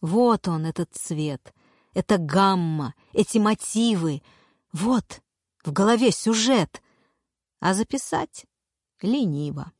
Вот он, этот цвет, эта гамма, эти мотивы. Вот, в голове сюжет. А записать лениво.